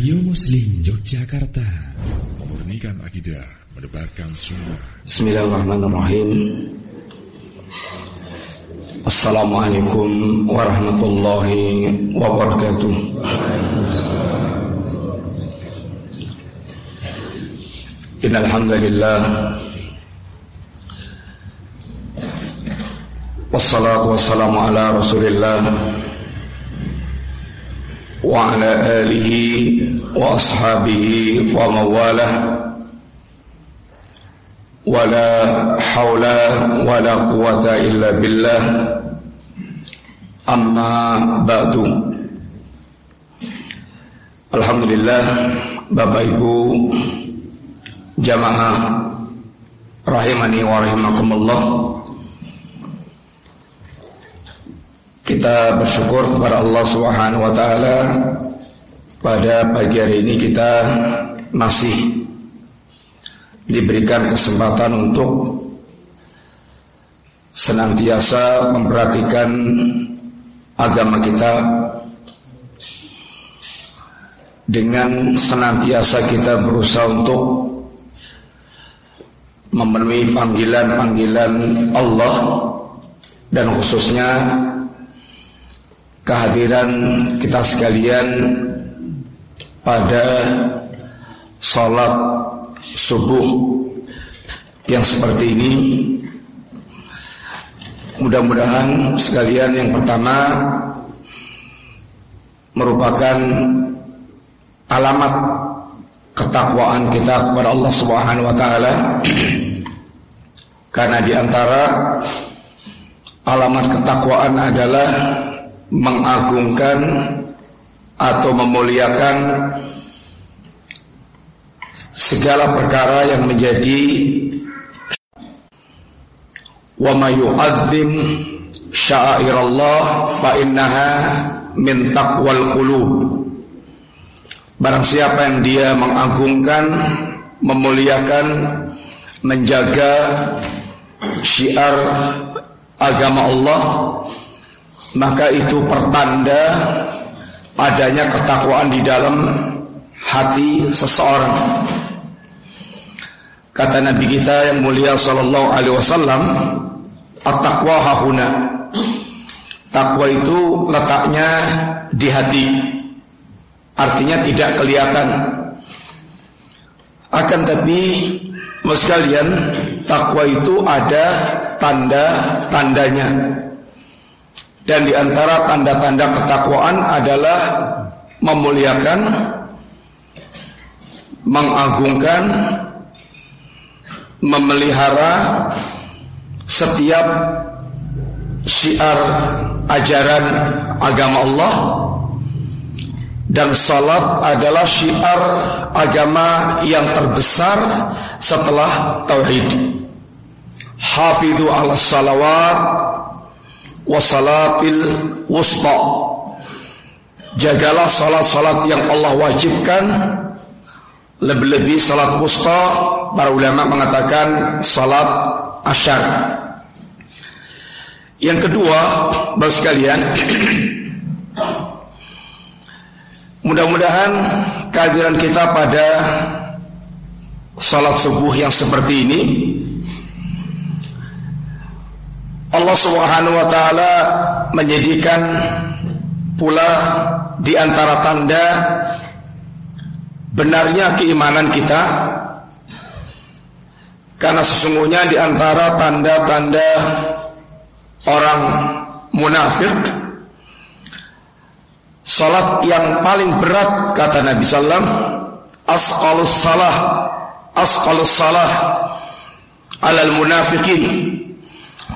Radio Muslim Yogyakarta. Memurnikan akidah Mendebarkan sunnah. Bismillahirrahmanirrahim. Assalamualaikum warahmatullahi wabarakatuh. Innalhamdulillah. Wassalatu wassalamu ala rasulillah وعلى آله وأصحابه ومواله ولا حول ولا قوة إلا بالله أما بعد Alhamdulillah Bapak Ibu Jamaah Rahimani wa rahimakumullah Kita bersyukur kepada Allah Subhanahu wa taala. Pada pagi hari ini kita masih diberikan kesempatan untuk senantiasa memperhatikan agama kita dengan senantiasa kita berusaha untuk memenuhi panggilan-panggilan Allah dan khususnya kehadiran kita sekalian pada sholat subuh yang seperti ini. Mudah-mudahan sekalian yang pertama merupakan alamat ketakwaan kita kepada Allah Subhanahu wa taala. Karena di antara alamat ketakwaan adalah mengagungkan atau memuliakan segala perkara yang menjadi wa may yu'azzim fa innaha min taqwal qulub. Barang siapa yang dia mengagungkan memuliakan menjaga syiar agama Allah maka itu pertanda adanya ketakwaan di dalam hati seseorang. Kata Nabi kita yang mulia sallallahu alaihi wasallam, "At-taqwa hahuna." Takwa itu letaknya di hati. Artinya tidak kelihatan. Akan tapi Mas takwa itu ada tanda-tandanya. Dan di antara tanda-tanda ketakwaan adalah memuliakan, mengagungkan, memelihara setiap syiar ajaran agama Allah dan salat adalah syiar agama yang terbesar setelah tauhid. Hafidhu ala salawat wasalatil wusta Jagalah salat-salat yang Allah wajibkan. Lebih-lebih salat wusta Para ulama mengatakan salat asyar. Yang kedua Bapak sekalian Mudah-mudahan kehadiran kita pada Salat subuh yang seperti ini Allah Subhanahu wa taala menjadikan pula di antara tanda benarnya keimanan kita. Karena sesungguhnya di antara tanda-tanda orang munafik salat yang paling berat kata Nabi sallam asqalus salah asqalus salah alal munafikin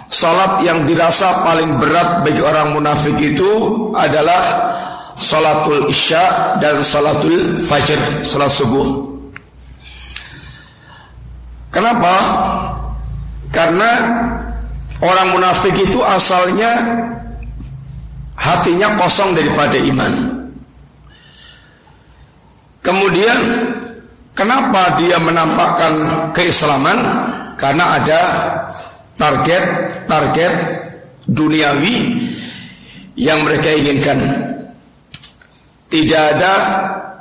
Salat yang dirasa paling berat bagi orang munafik itu adalah Salatul Isya dan Salatul Fajr Salat subuh Kenapa? Karena orang munafik itu asalnya Hatinya kosong daripada iman Kemudian Kenapa dia menampakkan keislaman? Karena ada target-target duniawi yang mereka inginkan. tidak ada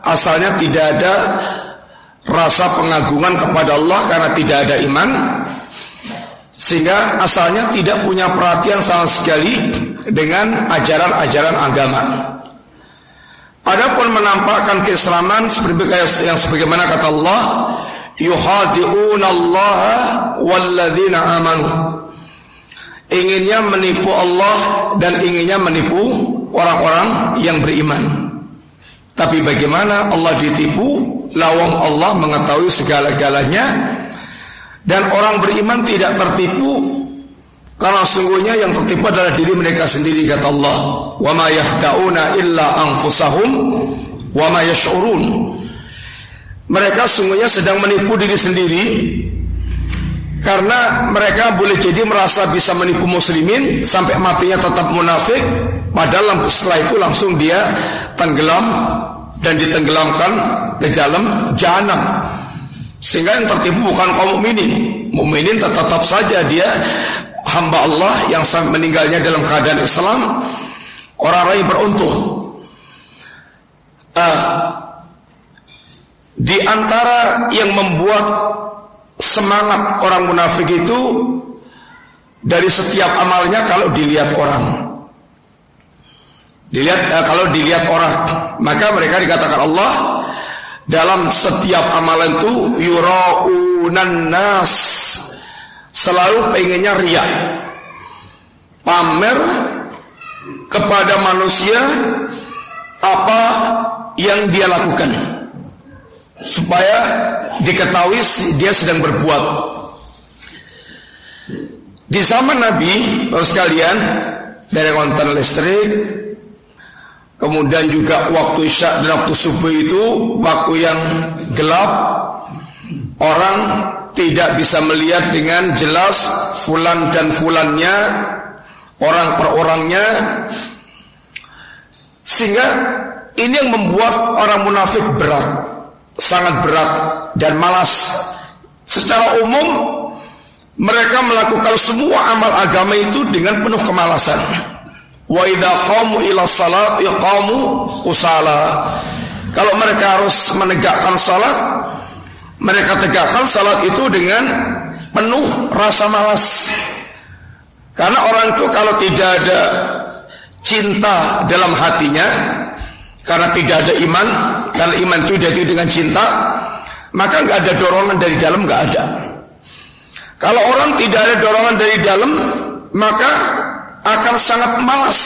asalnya tidak ada rasa pengagungan kepada Allah karena tidak ada iman sehingga asalnya tidak punya perhatian sama sekali dengan ajaran-ajaran agama. Adapun menampakkan keislaman seperti yang sebagaimana kata Allah, yuhadi'una Allah walladzina amanu. Inginnya menipu Allah dan inginnya menipu orang-orang yang beriman. Tapi bagaimana Allah ditipu? Lawang Allah mengetahui segala-galanya dan orang beriman tidak tertipu karena sungguhnya yang tertipu adalah diri mereka sendiri kata Allah. Wa ma yahda'una illa anfusahum wa ma yash'urun. Mereka sungguhnya sedang menipu diri sendiri karena mereka boleh jadi merasa bisa menipu muslimin sampai matinya tetap munafik padahal setelah itu langsung dia tenggelam dan ditenggelamkan ke dalam jahanam. Sehingga yang tertipu bukan kaum mukminin. Mukminin tetap, saja dia hamba Allah yang meninggalnya dalam keadaan Islam orang-orang yang beruntung. Uh, di antara yang membuat semangat orang munafik itu dari setiap amalnya kalau dilihat orang. Dilihat uh, kalau dilihat orang, maka mereka dikatakan Allah dalam setiap amalan itu yuraunan nas selalu pengennya ria pamer kepada manusia apa yang dia lakukan supaya diketahui dia sedang berbuat. Di zaman Nabi, sekalian, dari konten listrik, Kemudian juga waktu isya dan waktu subuh itu waktu yang gelap orang tidak bisa melihat dengan jelas fulan dan fulannya orang per orangnya. Sehingga ini yang membuat orang munafik berat sangat berat dan malas secara umum mereka melakukan semua amal agama itu dengan penuh kemalasan Wa idza qamu salat yaqamu kusala. Kalau mereka harus menegakkan salat, mereka tegakkan salat itu dengan penuh rasa malas. Karena orang itu kalau tidak ada cinta dalam hatinya, karena tidak ada iman, karena iman itu jadi dengan cinta, maka nggak ada dorongan dari dalam nggak ada. Kalau orang tidak ada dorongan dari dalam, maka akan sangat malas.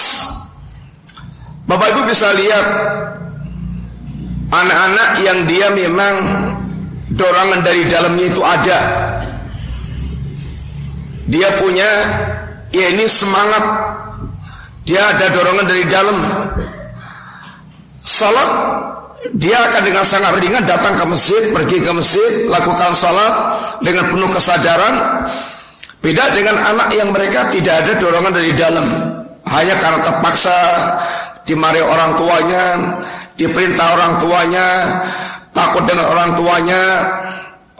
Bapak Ibu bisa lihat anak-anak yang dia memang dorongan dari dalamnya itu ada. Dia punya ya ini semangat. Dia ada dorongan dari dalam. Salat dia akan dengan sangat ringan datang ke masjid, pergi ke masjid, lakukan salat dengan penuh kesadaran Beda dengan anak yang mereka tidak ada dorongan dari dalam, hanya karena terpaksa dimari orang tuanya, diperintah orang tuanya, takut dengan orang tuanya,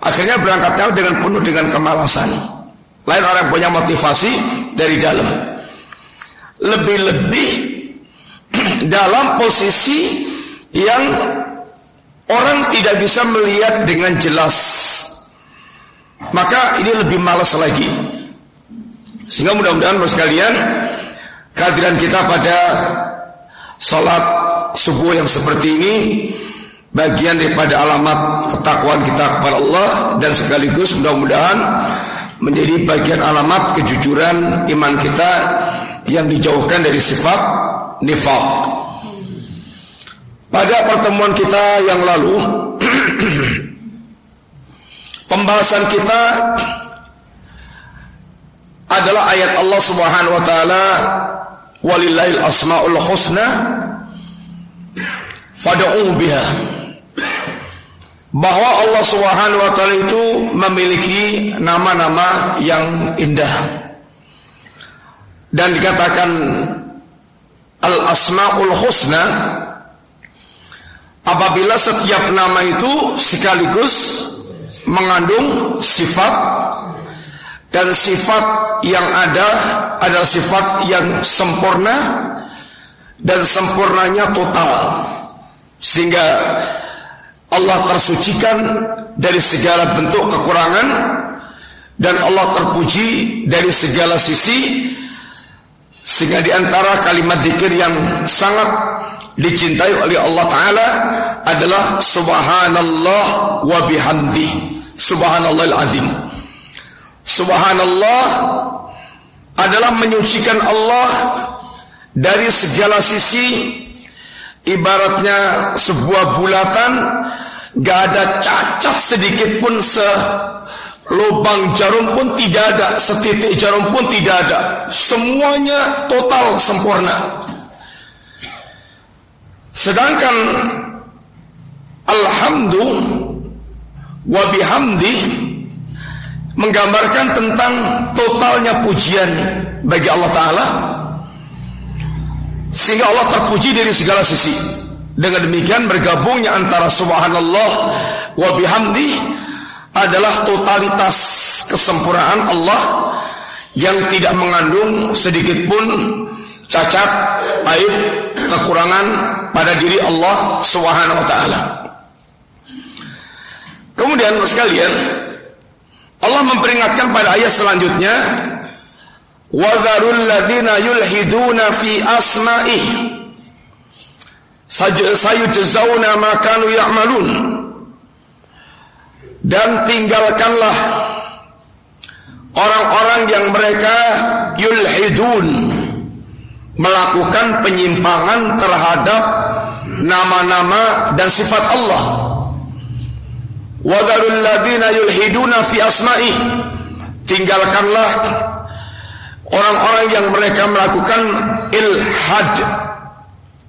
akhirnya berangkatnya dengan penuh dengan kemalasan. Lain orang punya motivasi dari dalam. Lebih-lebih dalam posisi yang orang tidak bisa melihat dengan jelas maka ini lebih malas lagi. Sehingga mudah-mudahan sekalian kehadiran kita pada sholat subuh yang seperti ini bagian daripada alamat ketakwaan kita kepada Allah dan sekaligus mudah-mudahan menjadi bagian alamat kejujuran iman kita yang dijauhkan dari sifat nifak. Pada pertemuan kita yang lalu Pembahasan kita adalah ayat Allah Subhanahu wa taala walillahil asmaul husna fad'u biha bahwa Allah Subhanahu wa taala itu memiliki nama-nama yang indah dan dikatakan al asmaul husna apabila setiap nama itu sekaligus mengandung sifat dan sifat yang ada adalah sifat yang sempurna dan sempurnanya total. sehingga Allah tersucikan dari segala bentuk kekurangan dan Allah terpuji dari segala sisi sehingga di antara kalimat zikir yang sangat dicintai oleh Allah taala adalah subhanallah wa bihamdi. Subhanallahil azim. Subhanallah adalah menyucikan Allah dari segala sisi. Ibaratnya sebuah bulatan gak ada cacat sedikit pun se lubang jarum pun tidak ada setitik jarum pun tidak ada semuanya total sempurna sedangkan alhamdulillah wa bihamdi menggambarkan tentang totalnya pujian bagi Allah taala sehingga Allah terpuji dari segala sisi. Dengan demikian bergabungnya antara subhanallah wa bihamdi adalah totalitas kesempurnaan Allah yang tidak mengandung sedikit pun cacat, aib, kekurangan pada diri Allah Subhanahu wa taala. Kemudian sekalian Allah memperingatkan pada ayat selanjutnya Wadharul ladhina yulhiduna fi asma'ih Sayujzauna ma kanu ya'malun Dan tinggalkanlah Orang-orang yang mereka yulhidun Melakukan penyimpangan terhadap Nama-nama dan sifat Allah. Wadharul ladhina yulhiduna fi asma'ih Tinggalkanlah orang-orang yang mereka melakukan ilhad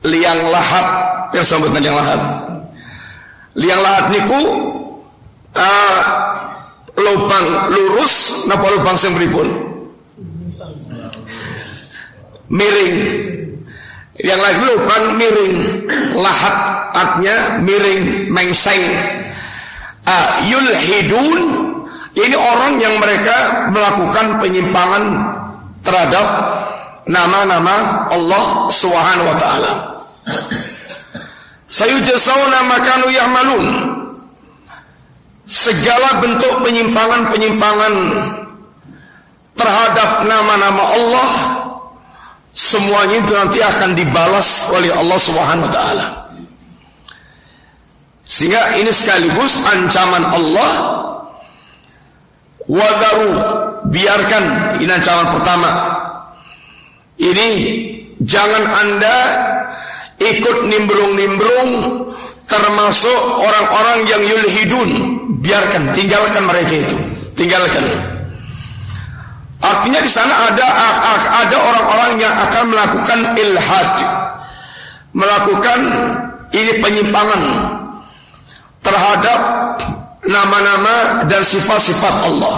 liang lahat yang sebutkan yang lahat liang lahat niku uh, lubang lurus napa lubang sing pripun? Miring. Yang lagi lubang miring. Lahat artinya miring mengseng. Uh, yulhidun. Ini orang yang mereka melakukan penyimpangan terhadap nama-nama Allah Subhanahu wa taala. Sayujzauna makanu ya'malun. Segala bentuk penyimpangan-penyimpangan terhadap nama-nama Allah semuanya itu nanti akan dibalas oleh Allah Subhanahu wa taala. Sehingga ini sekaligus ancaman Allah wadaru biarkan ini ancaman pertama ini jangan anda ikut nimbrung-nimbrung termasuk orang-orang yang yulhidun. Biarkan tinggalkan mereka itu. Tinggalkan. Artinya di sana ada ada orang-orang yang akan melakukan ilhad. Melakukan ini penyimpangan terhadap nama-nama dan sifat-sifat Allah.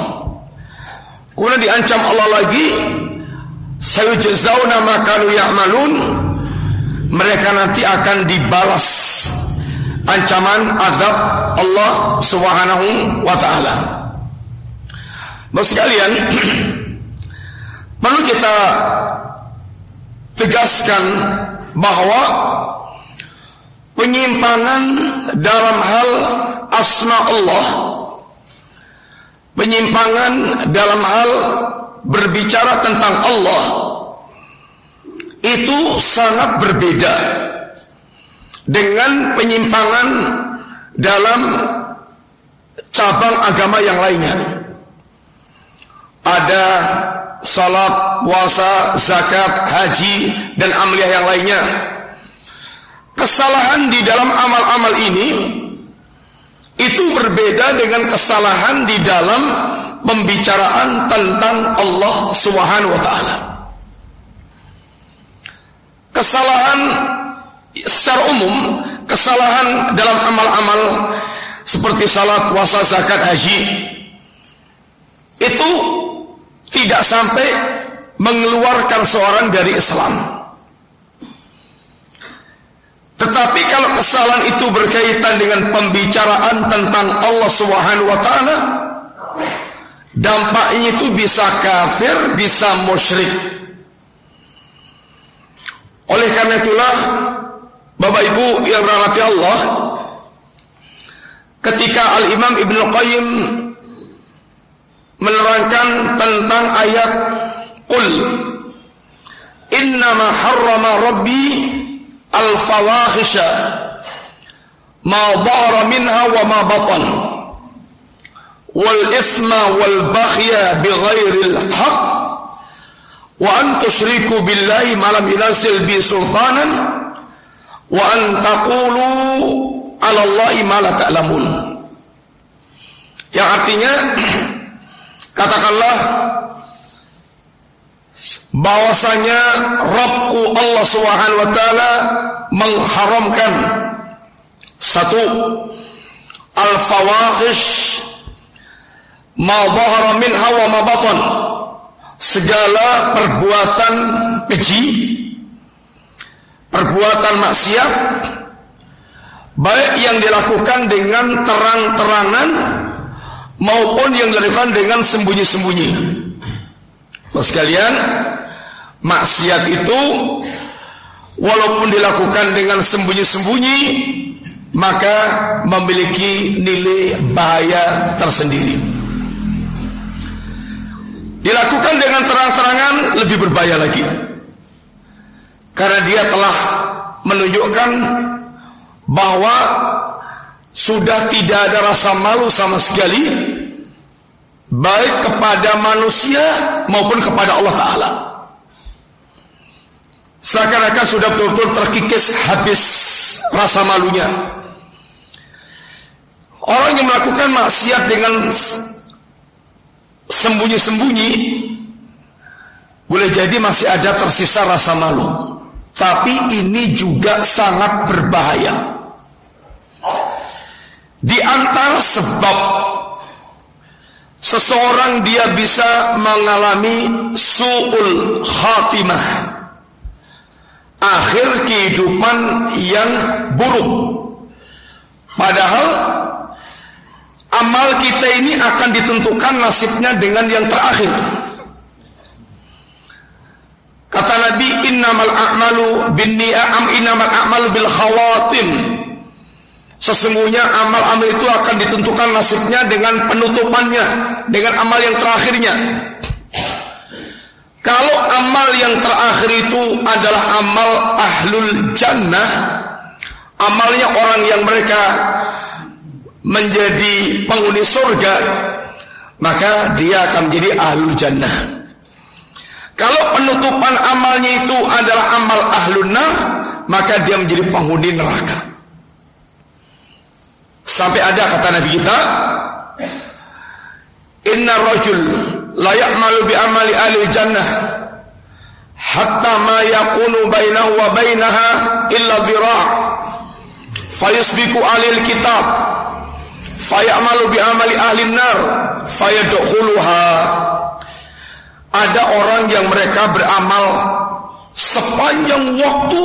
Kemudian diancam Allah lagi, sayujzauna ma kanu ya'malun. Mereka nanti akan dibalas ancaman azab Allah Subhanahu wa taala. Bapak sekalian, perlu kita tegaskan bahwa penyimpangan dalam hal asma Allah penyimpangan dalam hal berbicara tentang Allah itu sangat berbeda dengan penyimpangan dalam cabang agama yang lainnya ada salat, puasa, zakat, haji dan amliah yang lainnya kesalahan di dalam amal-amal ini itu berbeda dengan kesalahan di dalam pembicaraan tentang Allah Subhanahu wa taala. Kesalahan secara umum, kesalahan dalam amal-amal seperti salat, puasa, zakat, haji itu tidak sampai mengeluarkan seorang dari Islam. Tetapi kalau kesalahan itu berkaitan dengan pembicaraan tentang Allah Subhanahu wa taala, dampaknya itu bisa kafir, bisa musyrik. Oleh karena itulah Bapak Ibu yang rahmati Allah, ketika Al-Imam Ibn Qayyim menerangkan tentang ayat Qul Innama harrama Rabbi al-fawahisha ma dhara minha wa ma batan wal isma wal baghya bighairi al-haq wa an tusyriku billahi ma lam bi sultanan wa an taqulu 'ala Allahi ma la ta'lamun. Yang artinya katakanlah bahwasanya Rabbku Allah Subhanahu wa taala mengharamkan satu al-fawahish ma dhahara minha wa ma batan segala perbuatan keji perbuatan maksiat baik yang dilakukan dengan terang-terangan maupun yang dilakukan dengan sembunyi-sembunyi. Mas sekalian, maksiat itu walaupun dilakukan dengan sembunyi-sembunyi maka memiliki nilai bahaya tersendiri. Dilakukan dengan terang-terangan lebih berbahaya lagi. Karena dia telah menunjukkan bahwa sudah tidak ada rasa malu sama sekali baik kepada manusia maupun kepada Allah taala. Seakan-akan sudah betul-betul terkikis habis rasa malunya. Orang yang melakukan maksiat dengan sembunyi-sembunyi boleh jadi masih ada tersisa rasa malu. Tapi ini juga sangat berbahaya. Di antara sebab seseorang dia bisa mengalami su'ul khatimah. Akhir kehidupan yang buruk. Padahal amal kita ini akan ditentukan nasibnya dengan yang terakhir. Kata Nabi innamal a'malu bin ni'am innamal a'malu bil khawatim. Sesungguhnya amal-amal itu akan ditentukan nasibnya dengan penutupannya, dengan amal yang terakhirnya. Kalau amal yang terakhir itu adalah amal ahlul jannah, amalnya orang yang mereka menjadi penghuni surga, maka dia akan menjadi ahlul jannah. Kalau penutupan amalnya itu adalah amal ahlun nar, maka dia menjadi penghuni neraka. Sampai ada kata Nabi kita, Inna rajul la ya'malu bi amali ahli jannah hatta ma yakunu bainahu wa bainaha illa dhira' fayusbiku alil kitab fayamalu bi amali ahli nar fayadkhuluha ada orang yang mereka beramal sepanjang waktu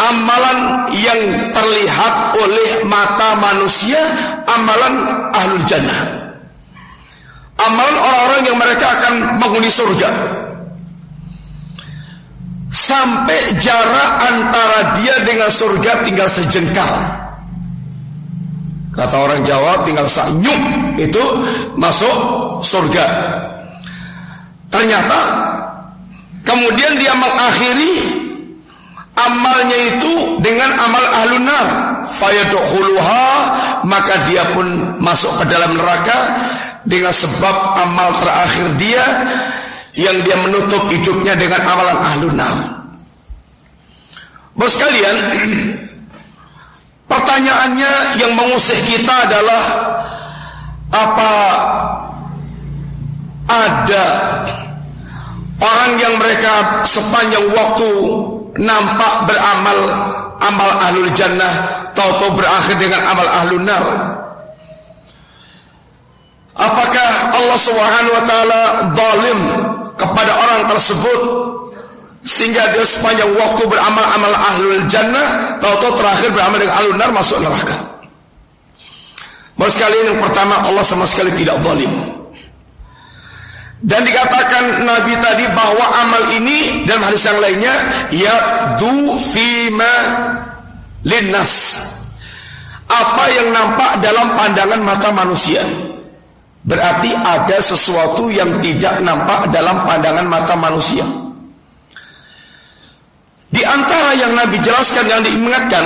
amalan yang terlihat oleh mata manusia amalan ahlul jannah. Amalan orang-orang yang mereka akan menghuni surga. Sampai jarak antara dia dengan surga tinggal sejengkal. Kata orang Jawa tinggal sanyuk itu masuk surga ternyata kemudian dia mengakhiri amalnya itu dengan amal ahlun nar fayadkhuluha maka dia pun masuk ke dalam neraka dengan sebab amal terakhir dia yang dia menutup hidupnya dengan amalan ahlun nar Bos kalian pertanyaannya yang mengusik kita adalah apa ada orang yang mereka sepanjang waktu nampak beramal amal ahlul jannah tahu-tahu berakhir dengan amal ahlun nar. Apakah Allah Subhanahu wa taala zalim kepada orang tersebut sehingga dia sepanjang waktu beramal amal ahlul jannah tahu-tahu terakhir beramal dengan ahlun nar masuk neraka? Baru sekali yang pertama Allah sama sekali tidak zalim Dan dikatakan Nabi tadi bahwa amal ini dan hadis yang lainnya ya du fima linnas. Apa yang nampak dalam pandangan mata manusia. Berarti ada sesuatu yang tidak nampak dalam pandangan mata manusia. Di antara yang Nabi jelaskan yang diingatkan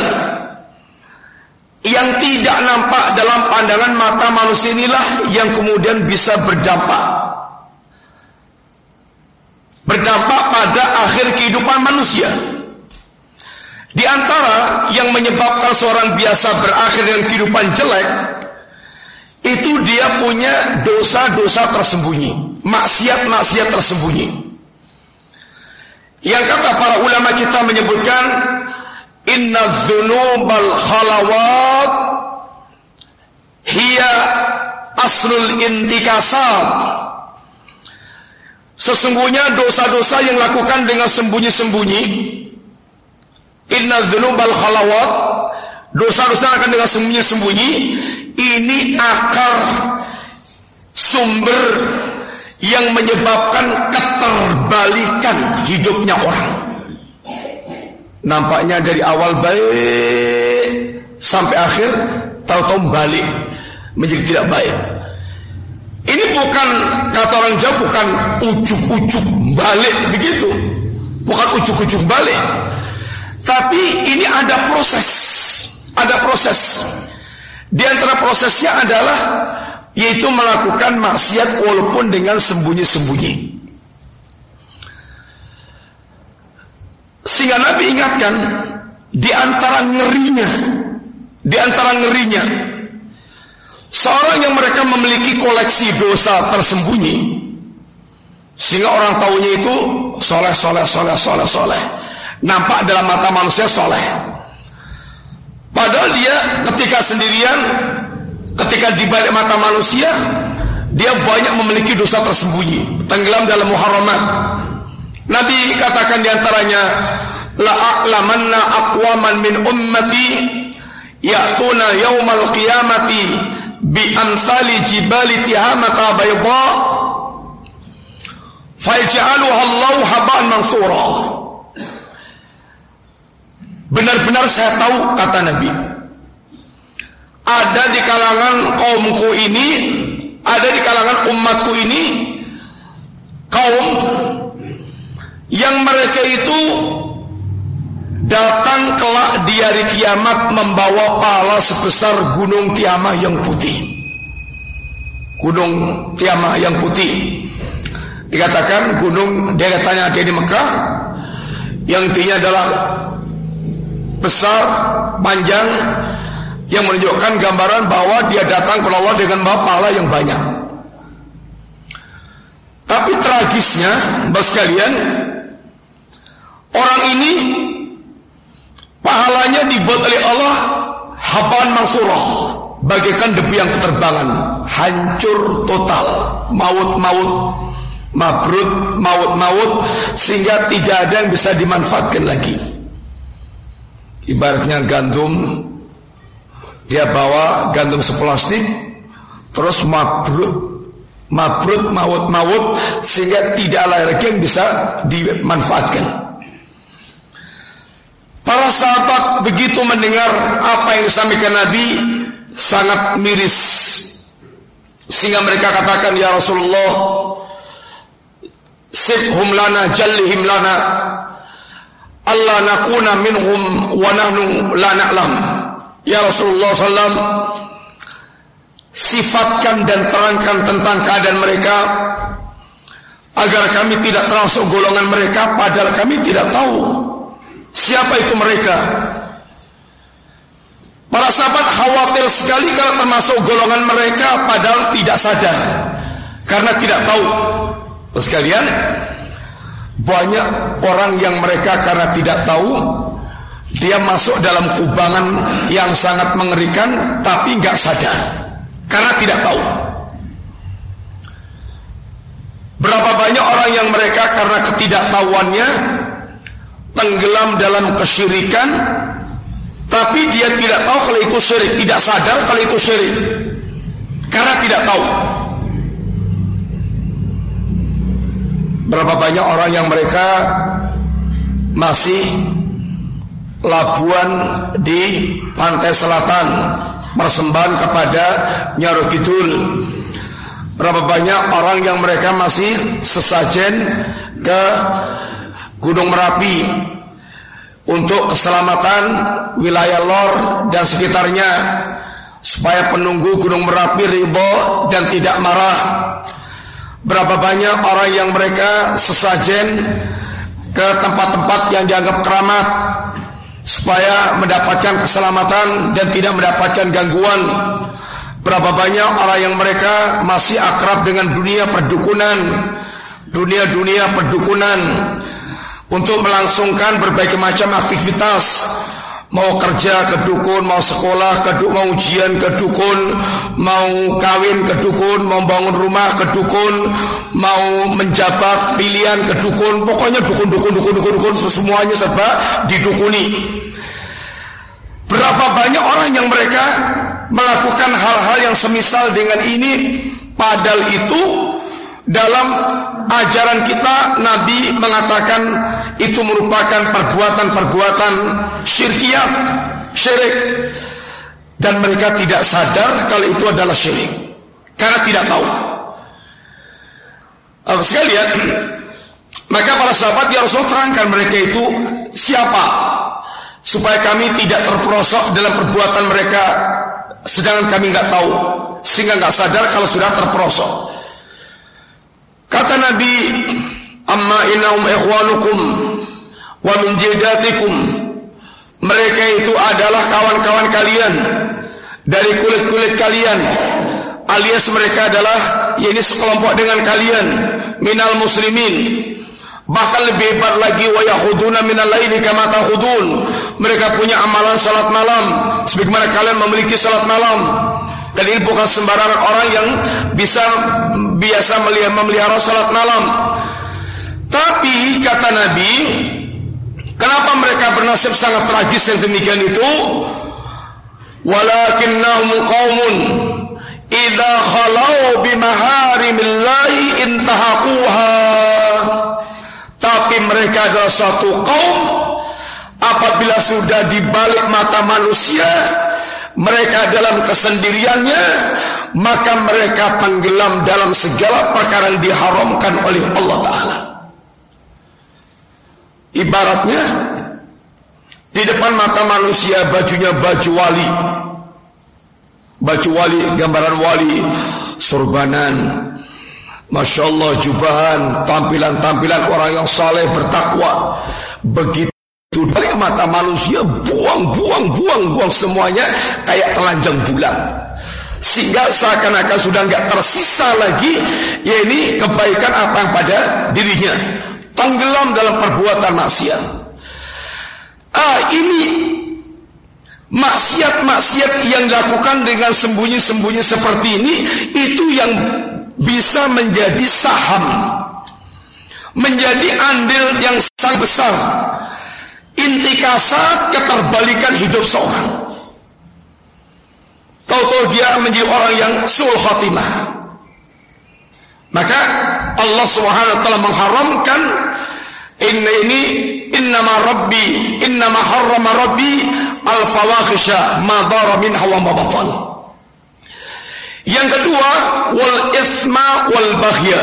yang tidak nampak dalam pandangan mata manusia inilah yang kemudian bisa berdampak berdampak pada akhir kehidupan manusia. Di antara yang menyebabkan seorang biasa berakhir dengan kehidupan jelek itu dia punya dosa-dosa tersembunyi, maksiat-maksiat tersembunyi. Yang kata para ulama kita menyebutkan inna dzunubal khalawat hiya aslul intikasat Sesungguhnya dosa-dosa yang lakukan dengan sembunyi-sembunyi Inna khalawat Dosa-dosa akan dengan sembunyi-sembunyi Ini akar Sumber Yang menyebabkan keterbalikan hidupnya orang. Nampaknya dari awal baik Sampai akhir Tahu-tahu balik Menjadi tidak baik ini bukan kata orang Jawa bukan ujuk-ujuk balik begitu. Bukan ujuk-ujuk balik. Tapi ini ada proses. Ada proses. Di antara prosesnya adalah yaitu melakukan maksiat walaupun dengan sembunyi-sembunyi. Sehingga Nabi ingatkan di antara ngerinya, di antara ngerinya Seorang yang mereka memiliki koleksi dosa tersembunyi Sehingga orang tahunya itu Soleh, soleh, soleh, soleh, soleh. Nampak dalam mata manusia soleh. Padahal dia ketika sendirian Ketika di balik mata manusia Dia banyak memiliki dosa tersembunyi Tenggelam dalam muharamat Nabi katakan di antaranya La'a'lamanna aqwaman min ummati Ya'tuna yawmal qiyamati bi amsali jibali tihamata bayda fayja'aluha Allah haba'an mansura. Benar-benar saya tahu kata Nabi ada di kalangan kaumku ini ada di kalangan umatku ini kaum yang mereka itu datang kelak di hari kiamat membawa pala sebesar gunung Tiamah yang putih. Gunung Tiamah yang putih. Dikatakan gunung deretannya ada di Mekah yang intinya adalah besar, panjang yang menunjukkan gambaran bahwa dia datang kepada Allah dengan pahala yang banyak. Tapi tragisnya, Bapak sekalian, orang ini Pahalanya dibuat oleh Allah haban mansurah bagaikan debu yang keterbangan hancur total. Maut-maut mabrut maut-maut sehingga tidak ada yang bisa dimanfaatkan lagi. Ibaratnya gandum dia bawa gandum seplastik terus mabrut mabrut maut-maut sehingga tidak ada lagi yang bisa dimanfaatkan Para sahabat begitu mendengar apa yang disampaikan Nabi sangat miris. Sehingga mereka katakan ya Rasulullah sifhum lana jallihim lana Allah nakuna minhum wa nahnu la na'lam. Ya Rasulullah sallam sifatkan dan terangkan tentang keadaan mereka agar kami tidak termasuk golongan mereka padahal kami tidak tahu Siapa itu mereka? Para sahabat khawatir sekali kalau termasuk golongan mereka padahal tidak sadar karena tidak tahu. Sekalian banyak orang yang mereka karena tidak tahu dia masuk dalam kubangan yang sangat mengerikan tapi nggak sadar karena tidak tahu. Berapa banyak orang yang mereka karena ketidaktahuannya tenggelam dalam kesyirikan tapi dia tidak tahu kalau itu syirik, tidak sadar kalau itu syirik. Karena tidak tahu. Berapa banyak orang yang mereka masih labuan di pantai selatan persembahan kepada Nyaro Kidul. Berapa banyak orang yang mereka masih sesajen ke Gunung Merapi untuk keselamatan wilayah Lor dan sekitarnya supaya penunggu Gunung Merapi ridho dan tidak marah. Berapa banyak orang yang mereka sesajen ke tempat-tempat yang dianggap keramat supaya mendapatkan keselamatan dan tidak mendapatkan gangguan. Berapa banyak orang yang mereka masih akrab dengan dunia perdukunan, dunia-dunia perdukunan untuk melangsungkan berbagai macam aktivitas Mau kerja ke dukun, mau sekolah ke dukun, mau ujian ke dukun, mau kawin ke dukun, mau bangun rumah ke dukun, mau menjabat pilihan ke dukun, pokoknya dukun, dukun, dukun, dukun, dukun, semuanya serba didukuni. Berapa banyak orang yang mereka melakukan hal-hal yang semisal dengan ini, padahal itu dalam ajaran kita Nabi mengatakan itu merupakan perbuatan-perbuatan syirkiyah, syirik dan mereka tidak sadar kalau itu adalah syirik karena tidak tahu. Apa sekalian, maka para sahabat ya Rasul terangkan mereka itu siapa supaya kami tidak terperosok dalam perbuatan mereka sedangkan kami nggak tahu sehingga nggak sadar kalau sudah terperosok. Kata Nabi, "Amma innahum ikhwanukum wa min jildatikum." Mereka itu adalah kawan-kawan kalian dari kulit-kulit kalian alias mereka adalah yakni sekelompok dengan kalian minal muslimin. Bahkan lebih hebat lagi wa yahuduna minal laili kama tahudun mereka punya amalan salat malam sebagaimana kalian memiliki salat malam dan ini bukan sembarangan orang yang bisa biasa memelihara salat malam. Tapi kata Nabi, kenapa mereka bernasib sangat tragis yang demikian itu? Walakinnahum qaumun idza khalau bimaharimillahi intahaquha. Tapi mereka adalah suatu kaum apabila sudah dibalik mata manusia mereka dalam kesendiriannya maka mereka tenggelam dalam segala perkara yang diharamkan oleh Allah Ta'ala. Ibaratnya di depan mata manusia bajunya baju wali. Baju wali gambaran wali surbanan Masya Allah jubahan tampilan-tampilan orang yang saleh bertakwa. Begitu itu dari mata manusia buang, buang, buang, buang semuanya kayak telanjang bulan. Sehingga seakan-akan sudah nggak tersisa lagi ya ini kebaikan apa yang pada dirinya. Tenggelam dalam perbuatan maksiat. Ah ini maksiat-maksiat yang dilakukan dengan sembunyi-sembunyi seperti ini itu yang bisa menjadi saham menjadi andil yang sangat besar intikasa keterbalikan hidup seorang. Tahu-tahu dia menjadi orang yang sul khatimah. Maka Allah Subhanahu wa taala mengharamkan inna ini innama rabbi innama harrama rabbi al fawahisha ma dara minha wa ma batan. Yang kedua wal isma wal baghya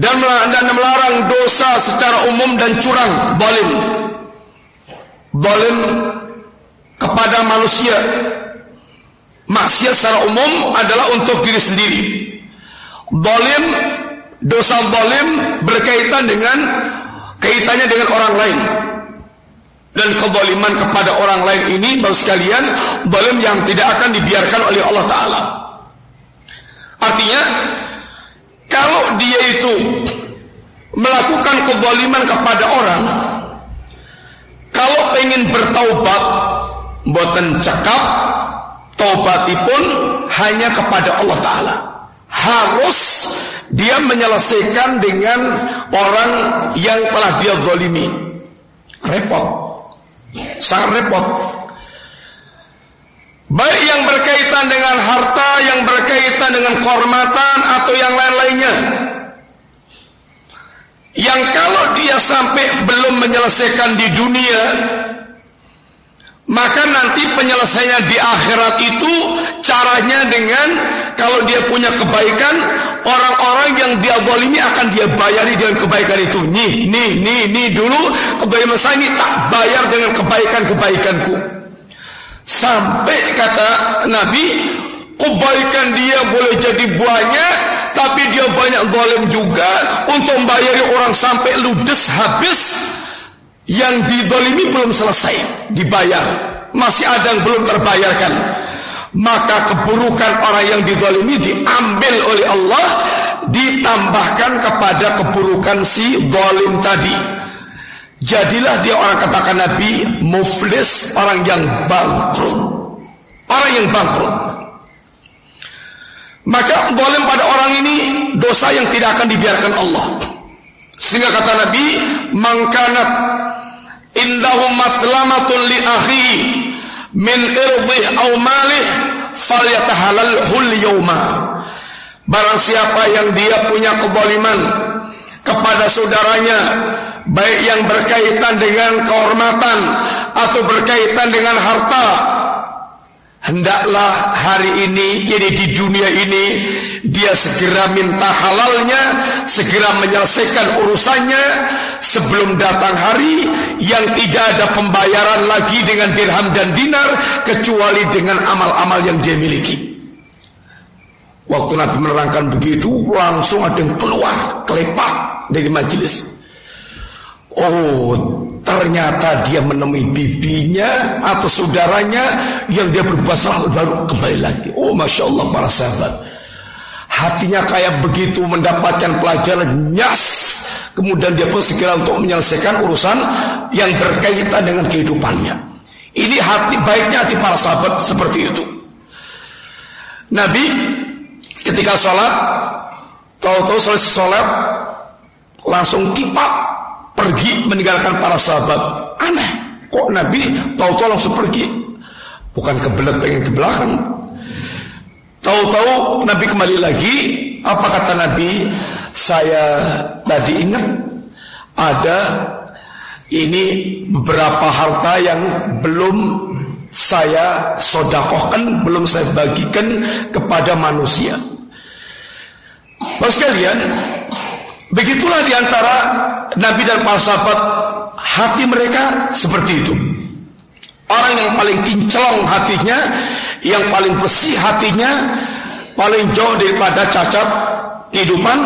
dan melarang dosa secara umum dan curang, balim. Balim kepada manusia. Maksiat secara umum adalah untuk diri sendiri. Balim, dosa balim berkaitan dengan kaitannya dengan orang lain. Dan kezaliman kepada orang lain ini baru sekalian balim yang tidak akan dibiarkan oleh Allah Ta'ala. Artinya kalau dia itu melakukan kezaliman kepada orang, kalau ingin bertaubat, buatan cekap, taubatipun hanya kepada Allah Ta'ala. Harus dia menyelesaikan dengan orang yang telah dia zalimi. Repot. Sangat repot. Baik yang berkaitan dengan harta, yang berkaitan dengan kehormatan atau yang lain-lainnya. yang kalau dia sampai belum menyelesaikan di dunia maka nanti penyelesaiannya di akhirat itu caranya dengan kalau dia punya kebaikan orang-orang yang dia zalimi akan dia bayari dengan kebaikan itu nih nih nih nih dulu kebaikan saya ini tak bayar dengan kebaikan-kebaikanku sampai kata Nabi kebaikan dia boleh jadi banyak tapi dia banyak zalim juga. Untuk membayari orang sampai ludes habis yang didolimi belum selesai dibayar. Masih ada yang belum terbayarkan. Maka keburukan orang yang didolimi diambil oleh Allah ditambahkan kepada keburukan si dolim tadi jadilah dia orang katakan Nabi muflis orang yang bangkrut. Orang yang bangkrut. Maka dolim pada orang ini dosa yang tidak akan dibiarkan Allah. Sehingga kata Nabi mangkanat indahu matlamatun li akhi min irdih au malih yawma. Barang siapa yang dia punya keboliman kepada saudaranya baik yang berkaitan dengan kehormatan atau berkaitan dengan harta. Hendaklah hari ini jadi di dunia ini dia segera minta halalnya segera menyelesaikan urusannya. Sebelum datang hari yang tidak ada pembayaran lagi dengan dirham dan dinar kecuali dengan amal-amal yang dia miliki. Waktu Nabi menerangkan begitu langsung ada yang keluar kelepak dari majelis Oh, ternyata dia menemui bibinya atau saudaranya yang dia berbuat baru kembali lagi. Oh, masya Allah para sahabat. Hatinya kayak begitu mendapatkan pelajaran nyas. Kemudian dia pun segera untuk menyelesaikan urusan yang berkaitan dengan kehidupannya. Ini hati baiknya hati para sahabat seperti itu. Nabi ketika sholat, tahu-tahu selesai sholat, langsung kipak pergi meninggalkan para sahabat. Aneh, kok Nabi tahu-tahu langsung pergi? Bukan kebelet pengen ke belakang. Tahu-tahu Nabi kembali lagi, apa kata Nabi? Saya tadi ingat ada ini beberapa harta yang belum saya sodakohkan, belum saya bagikan kepada manusia. Bapak sekalian, Begitulah di antara Nabi dan para sahabat hati mereka seperti itu. Orang yang paling kinclong hatinya, yang paling bersih hatinya, paling jauh daripada cacat kehidupan,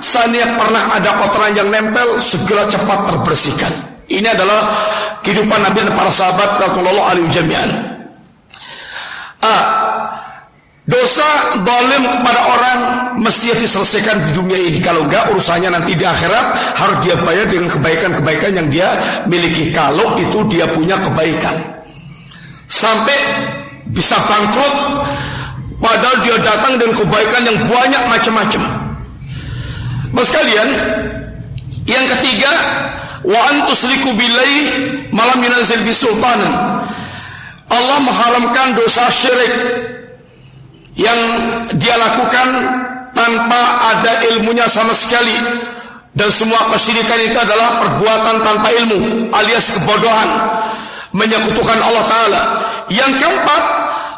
Sania pernah ada kotoran yang nempel, segera cepat terbersihkan. Ini adalah kehidupan Nabi dan para sahabat Rasulullah alaihi jami'an. Ah, Dosa dolim kepada orang mesti diselesaikan di dunia ini. Kalau enggak urusannya nanti di akhirat harus dia bayar dengan kebaikan-kebaikan yang dia miliki. Kalau itu dia punya kebaikan. Sampai bisa bangkrut padahal dia datang dengan kebaikan yang banyak macam-macam. Mas kalian, yang ketiga, wa antusriku bilai malam yunazil bisultanan. Allah mengharamkan dosa syirik yang dia lakukan tanpa ada ilmunya sama sekali. Dan semua kesyirikan itu adalah perbuatan tanpa ilmu alias kebodohan menyekutukan Allah taala. Yang keempat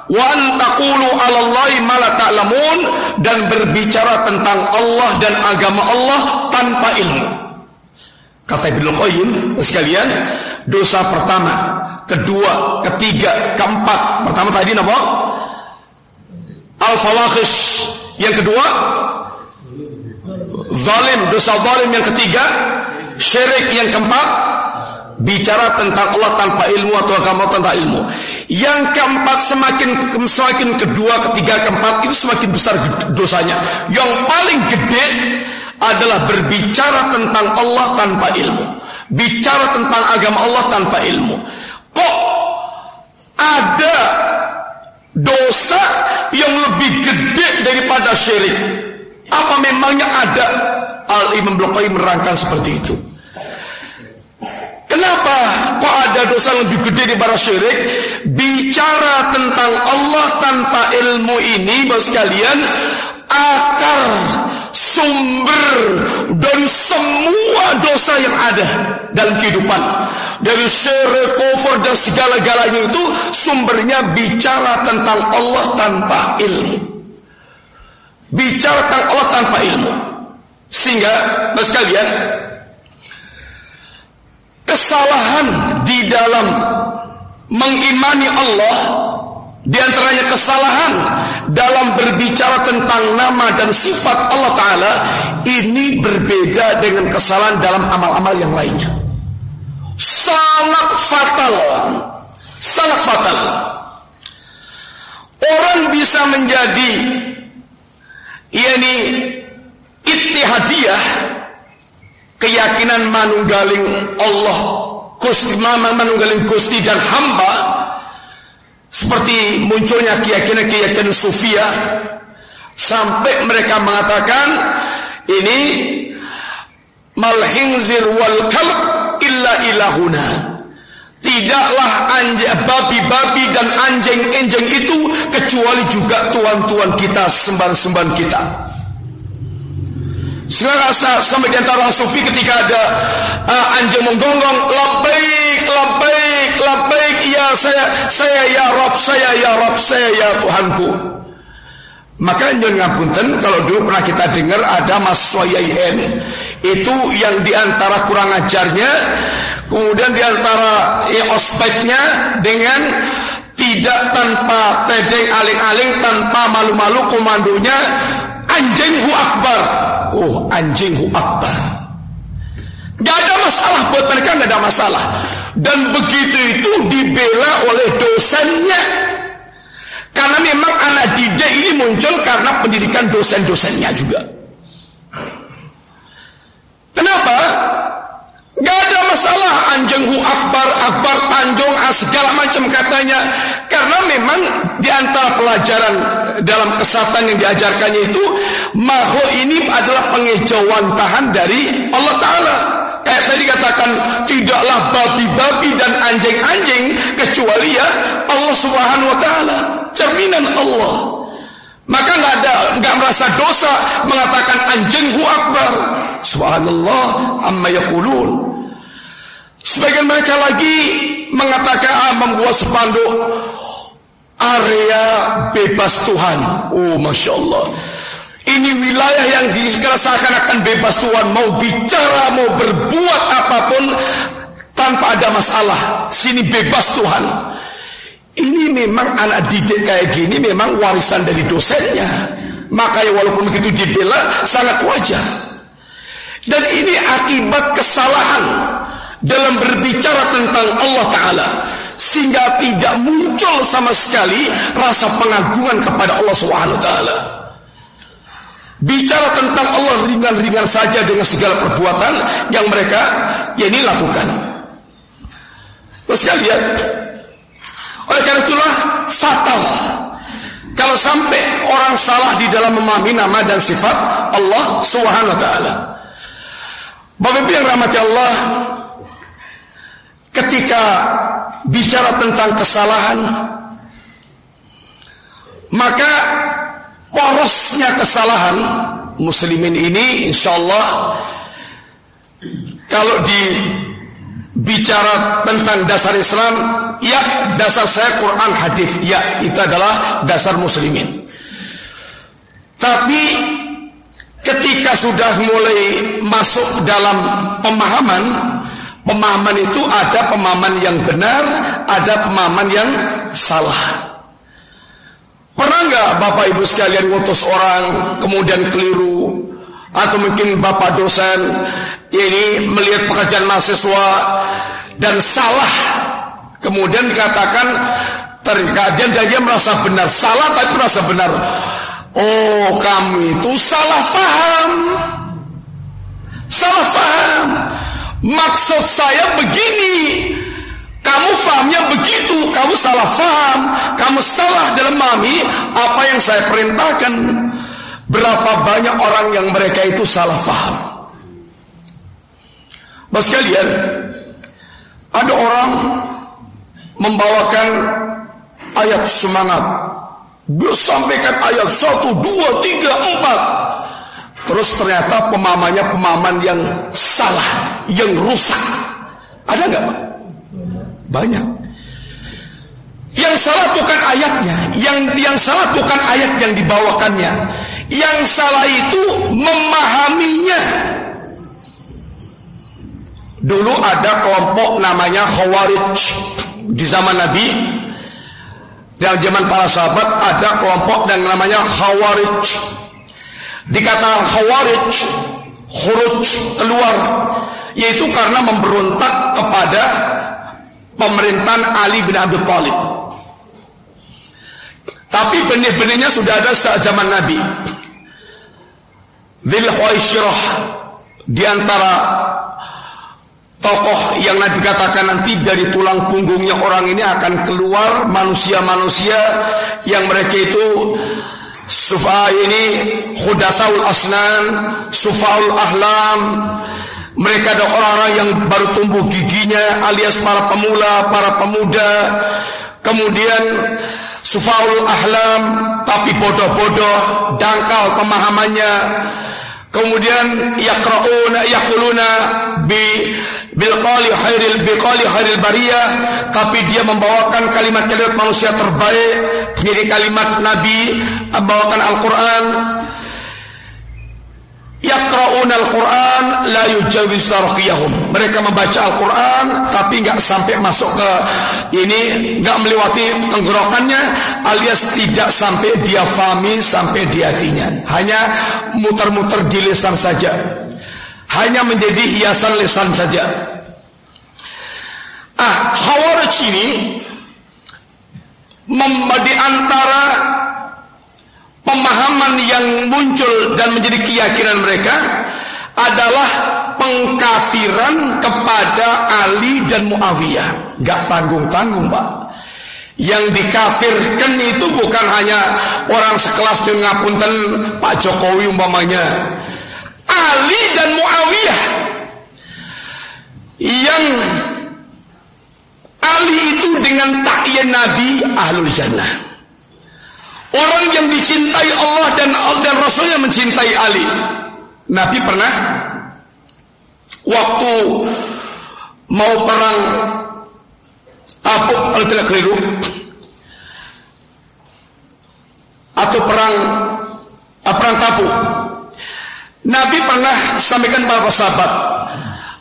wa antaqulu 'alallahi ma la ta'lamun dan berbicara tentang Allah dan agama Allah tanpa ilmu. Kata Ibnu Qayyim sekalian dosa pertama kedua ketiga keempat. Pertama tadi apa Al-Fawakhish Yang kedua Zalim, dosa zalim yang ketiga Syirik yang keempat Bicara tentang Allah tanpa ilmu atau agama tanpa ilmu. Yang keempat semakin semakin kedua, ketiga, keempat Itu semakin besar dosanya. Yang paling gede adalah berbicara tentang Allah tanpa ilmu. Bicara tentang agama Allah tanpa ilmu. Kok ada dosa yang lebih gede daripada syirik. Apa memangnya ada? Al Imam Bukhari merangkan seperti itu. Kenapa kok ada dosa lebih gede daripada syirik? Bicara tentang Allah tanpa ilmu ini, bos sekalian, akar sumber dari semua dosa yang ada dalam kehidupan. Dari share cover dan segala-galanya itu sumbernya bicara tentang Allah tanpa ilmu. Bicara tentang Allah tanpa ilmu. Sehingga mas kalian kesalahan di dalam mengimani Allah di antaranya kesalahan dalam berbicara tentang nama dan sifat Allah Ta'ala ini berbeda dengan kesalahan dalam amal-amal yang lainnya. Sangat fatal. Sangat fatal. Orang bisa menjadi yakni ittihadiyah keyakinan manunggaling Allah Gusti manunggaling Gusti dan hamba seperti munculnya keyakinan-keyakinan sufia sampai mereka mengatakan ini malhinzir wal kalb illa ilahuna. Tidaklah anjing babi-babi dan anjing-anjing itu kecuali juga tuan-tuan kita sembahan-sembahan kita Sampai di antara orang sufi ketika ada uh, anjing menggonggong, labbaik, labbaik, labbaik, ya saya, saya ya Rob, saya ya Rob, saya ya Tuhanku. Maka nyun ngapunten kalau dulu pernah kita dengar ada Mas Soyayen itu yang di antara kurang ajarnya, kemudian di antara ya, ospeknya dengan tidak tanpa tedeng aling-aling tanpa malu-malu komandonya anjing hu akbar. Oh, anjing hu akbar. Gak ada masalah buat mereka, gak ada masalah. Dan begitu itu dibela oleh dosennya. Karena memang anak didik ini muncul karena pendidikan dosen-dosennya juga. Kenapa? Gak ada masalah anjing hu akbar, akbar tanjung, ah, segala macam katanya. Karena memang di antara pelajaran dalam kesehatan yang diajarkannya itu makhluk ini adalah pengejauhan tahan dari Allah Ta'ala. Kayak tadi katakan tidaklah babi-babi dan anjing-anjing kecuali ya Allah Subhanahu Wa Ta'ala. Cerminan Allah. Maka nggak ada nggak merasa dosa mengatakan anjing hu akbar. Subhanallah amma yaqulun. Sebagian mereka lagi mengatakan ah, membuat spanduk area bebas Tuhan. Oh, masya Allah. Ini wilayah yang dirasakan akan bebas Tuhan. Mau bicara, mau berbuat apa pun tanpa ada masalah. Sini bebas Tuhan. Ini memang anak didik kayak gini memang warisan dari dosennya. Makanya walaupun begitu dibela sangat wajar. Dan ini akibat kesalahan dalam berbicara tentang Allah Ta'ala sehingga tidak muncul sama sekali rasa pengagungan kepada Allah Subhanahu Taala. Bicara tentang Allah ringan-ringan saja dengan segala perbuatan yang mereka ya ini lakukan. Terus lihat, oleh karena itulah fatal kalau sampai orang salah di dalam memahami nama dan sifat Allah Subhanahu Taala. Bapak Ibu yang rahmati Allah, ketika bicara tentang kesalahan maka porosnya kesalahan muslimin ini insya Allah kalau dibicara tentang dasar Islam ya dasar saya Quran hadis ya itu adalah dasar muslimin. Tapi ketika sudah mulai masuk dalam pemahaman Pemahaman itu ada pemahaman yang benar, ada pemahaman yang salah. Pernah nggak Bapak Ibu sekalian ngutus orang kemudian keliru? Atau mungkin Bapak dosen ini melihat pekerjaan mahasiswa dan salah. Kemudian dikatakan terkadang dia merasa benar salah tapi merasa benar. Oh kamu itu salah paham. Salah paham Maksud saya begini. Kamu fahamnya begitu, kamu salah faham, kamu salah dalam memahami apa yang saya perintahkan. Berapa banyak orang yang mereka itu salah faham. Mas kalian, ada orang membawakan ayat semangat. Sampaikan ayat 1, 2, 3, 4. Terus ternyata pemahamannya pemahaman yang salah, yang rusak. Ada nggak? Banyak. Yang salah bukan ayatnya, yang yang salah bukan ayat yang dibawakannya. Yang salah itu memahaminya. Dulu ada kelompok namanya Khawarij di zaman Nabi. Dan zaman para sahabat ada kelompok yang namanya Khawarij. Dikatakan Khawarij, khuruj keluar, yaitu karena memberontak kepada pemerintahan Ali bin Abi Thalib. Tapi benih-benihnya sudah ada sejak zaman Nabi. Dhil Khuaisyirah di antara tokoh yang Nabi katakan nanti dari tulang punggungnya orang ini akan keluar manusia-manusia yang mereka itu sufa ini khudasaul asnan, sufaul ahlam, mereka ada orang-orang yang baru tumbuh giginya alias para pemula, para pemuda. Kemudian sufaul ahlam tapi bodoh-bodoh, dangkal pemahamannya. Kemudian yaqrauna yaquluna bi bil qali khairil bi qali khairil bariyah. Tapi dia membawakan kalimat-kalimat manusia terbaik. Menjadi kalimat nabi membawakan Al-Qur'an Yaqra'una Al-Quran la yujawiz tarqiyahum. Mereka membaca Al-Quran tapi nggak sampai masuk ke ini, nggak melewati tenggorokannya alias tidak sampai dia fahami sampai di hatinya. Hanya muter-muter di lisan saja. Hanya menjadi hiasan lisan saja. Ah, Khawarij ini di antara pemahaman yang muncul dan menjadi keyakinan mereka adalah pengkafiran kepada Ali dan Muawiyah. Gak tanggung-tanggung, Pak. Yang dikafirkan itu bukan hanya orang sekelas dengan ngapunten Pak Jokowi umpamanya. Ali dan Muawiyah yang Ali itu dengan takyin Nabi Ahlul Jannah. Orang yang dicintai Allah dan dan Rasulnya mencintai Ali. Nabi pernah waktu mau perang Tabuk kalau tidak keliru atau perang uh, perang Tabuk. Nabi pernah sampaikan kepada sahabat,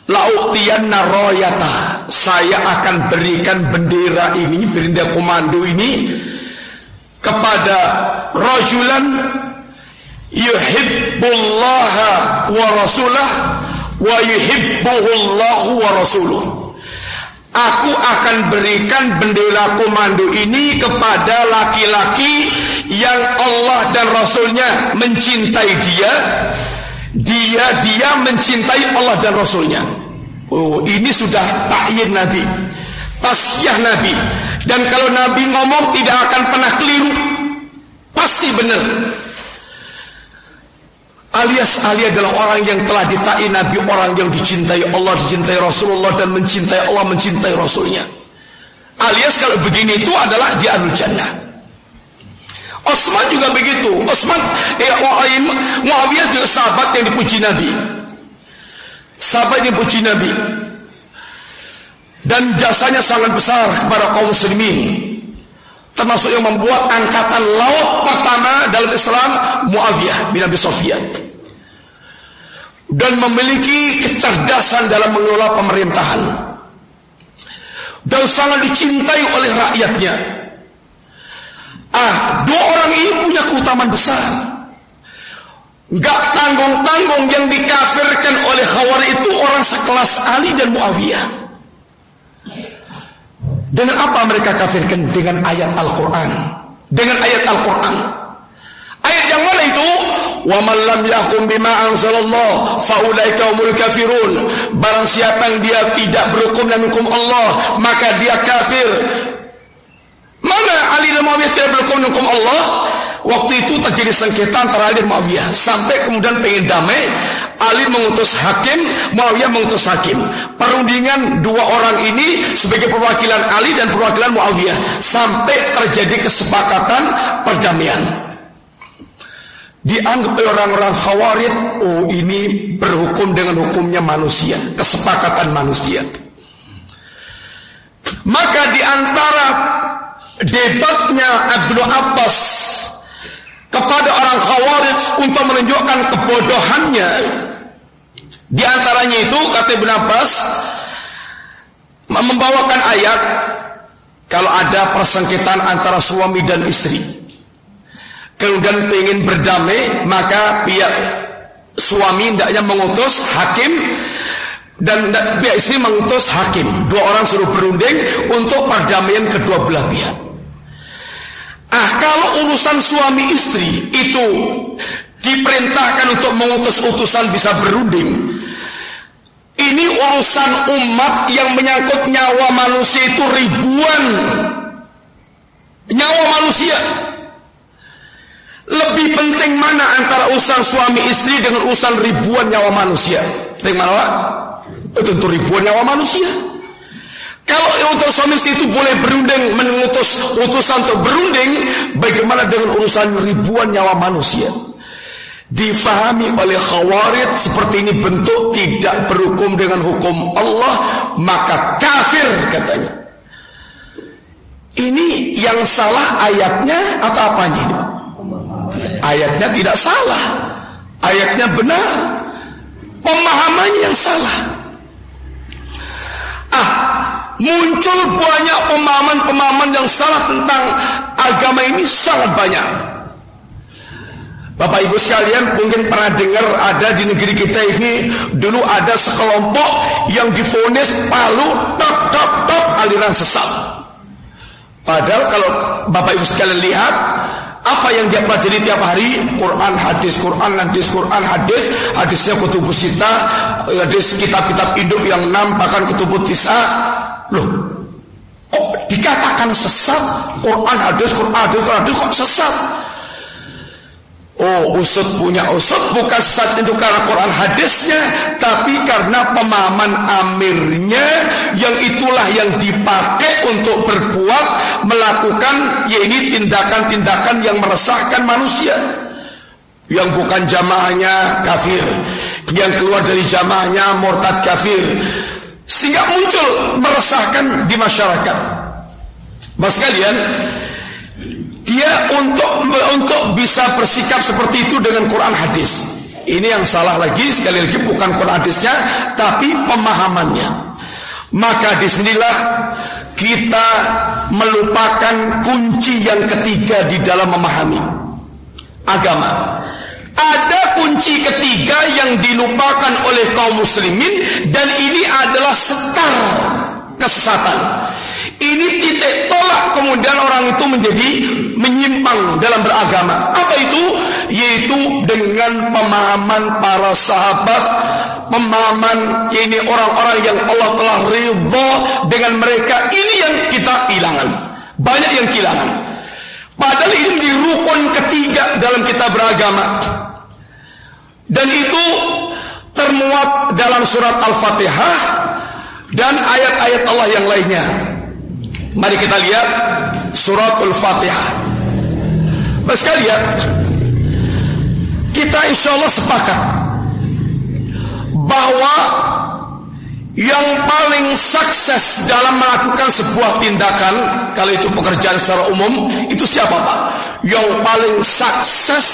Lauktian naroyata, saya akan berikan bendera ini, bendera komando ini kepada rajulan yuhibbullaha wa rasulah wa yuhibbuhullahu wa rasuluh Aku akan berikan bendera komando ini kepada laki-laki yang Allah dan Rasulnya mencintai dia. Dia dia mencintai Allah dan Rasulnya. Oh, ini sudah takyin Nabi tasyiah Nabi. Dan kalau Nabi ngomong tidak akan pernah keliru. Pasti benar. Alias Ali adalah orang yang telah ditai Nabi, orang yang dicintai Allah, dicintai Rasulullah dan mencintai Allah, mencintai Rasulnya. Alias kalau begini itu adalah di Ahlul Jannah. Osman juga begitu. Osman, eh, Muawiyah juga sahabat yang dipuji Nabi. Sahabat yang dipuji Nabi dan jasanya sangat besar kepada kaum muslimin termasuk yang membuat angkatan laut pertama dalam Islam Muawiyah bin Abi Sufyan. Dan memiliki kecerdasan dalam mengelola pemerintahan. Dan sangat dicintai oleh rakyatnya. Ah dua orang ini punya keutamaan besar. Gak tanggung-tanggung yang dikafirkan oleh Khawar itu orang sekelas Ali dan Muawiyah. Dengan apa mereka kafirkan? Dengan ayat Al-Quran. Dengan ayat Al-Quran. Ayat yang mana itu? Wa man lam yakum bima anzalallah faulaika humul kafirun. Barang siapa yang dia tidak berhukum dan hukum Allah, maka dia kafir. Mana Ali dan Muawiyah tidak berhukum dan hukum Allah? Waktu itu terjadi sengketa antara Ali dan Muawiyah sampai kemudian pengen damai, Ali mengutus hakim, Muawiyah mengutus hakim. Perundingan dua orang ini sebagai perwakilan Ali dan perwakilan Muawiyah sampai terjadi kesepakatan perdamaian. dianggap oleh orang-orang khawarij, oh ini berhukum dengan hukumnya manusia, kesepakatan manusia. Maka di antara debatnya Abdul Abbas kepada orang Khawarij untuk menunjukkan kebodohannya. Di antaranya itu kata Ibn Abbas membawakan ayat kalau ada persengketaan antara suami dan istri kemudian ingin berdamai maka pihak suami hendaknya mengutus hakim dan pihak istri mengutus hakim. Dua orang suruh berunding untuk perdamaian kedua belah pihak ah kalau urusan suami istri itu diperintahkan untuk mengutus utusan bisa berunding ini urusan umat yang menyangkut nyawa manusia itu ribuan. Nyawa manusia. Lebih penting mana antara urusan suami istri dengan urusan ribuan nyawa manusia? Penting mana tentu ribuan nyawa manusia. Kalau untuk suami istri itu boleh berunding mengutus utusan untuk berunding, bagaimana dengan urusan ribuan nyawa manusia? Difahami oleh khawarid seperti ini bentuk tidak berhukum dengan hukum Allah, maka kafir katanya. Ini yang salah ayatnya atau apanya? Ayatnya tidak salah. Ayatnya benar. Pemahamannya yang salah. Ah, muncul banyak pemahaman-pemahaman yang salah tentang agama ini sangat banyak. Bapak Ibu sekalian mungkin pernah dengar ada di negeri kita ini dulu ada sekelompok yang difonis palu tok tok tok aliran sesat. Padahal kalau Bapak Ibu sekalian lihat apa yang dia pelajari tiap hari? Quran, hadis, Quran, hadis, Quran, hadis, hadisnya kutubus sita, hadis kitab-kitab hidup yang enam, bahkan kutubus tisa. Loh, kok dikatakan sesat? Quran, hadis, Quran, hadis, hadis kok sesat? Oh, usut punya usut bukan sesat itu karena Quran hadisnya, tapi karena pemahaman amirnya yang itulah yang dipakai untuk berbuat melakukan ya ini tindakan-tindakan yang meresahkan manusia. Yang bukan jamaahnya kafir, yang keluar dari jamaahnya murtad kafir. Sehingga muncul meresahkan di masyarakat. Mas kalian, dia untuk untuk bisa bersikap seperti itu dengan Quran hadis. Ini yang salah lagi sekali lagi bukan Quran hadisnya tapi pemahamannya. Maka di sinilah kita melupakan kunci yang ketiga di dalam memahami agama. Ada kunci ketiga yang dilupakan oleh kaum muslimin dan ini adalah setar kesesatan. Ini titik tolak kemudian orang itu menjadi menyimpang dalam beragama. Apa itu? Yaitu dengan pemahaman para sahabat, pemahaman ini orang-orang yang Allah telah ridha dengan mereka. Ini yang kita kehilangan. Banyak yang kehilangan. Padahal ini di rukun ketiga dalam kita beragama. Dan itu termuat dalam surat Al-Fatihah dan ayat-ayat Allah yang lainnya. Mari kita lihat suratul Fatihah. Mas kalian, kita insya Allah sepakat bahwa yang paling sukses dalam melakukan sebuah tindakan kalau itu pekerjaan secara umum itu siapa Pak? Yang paling sukses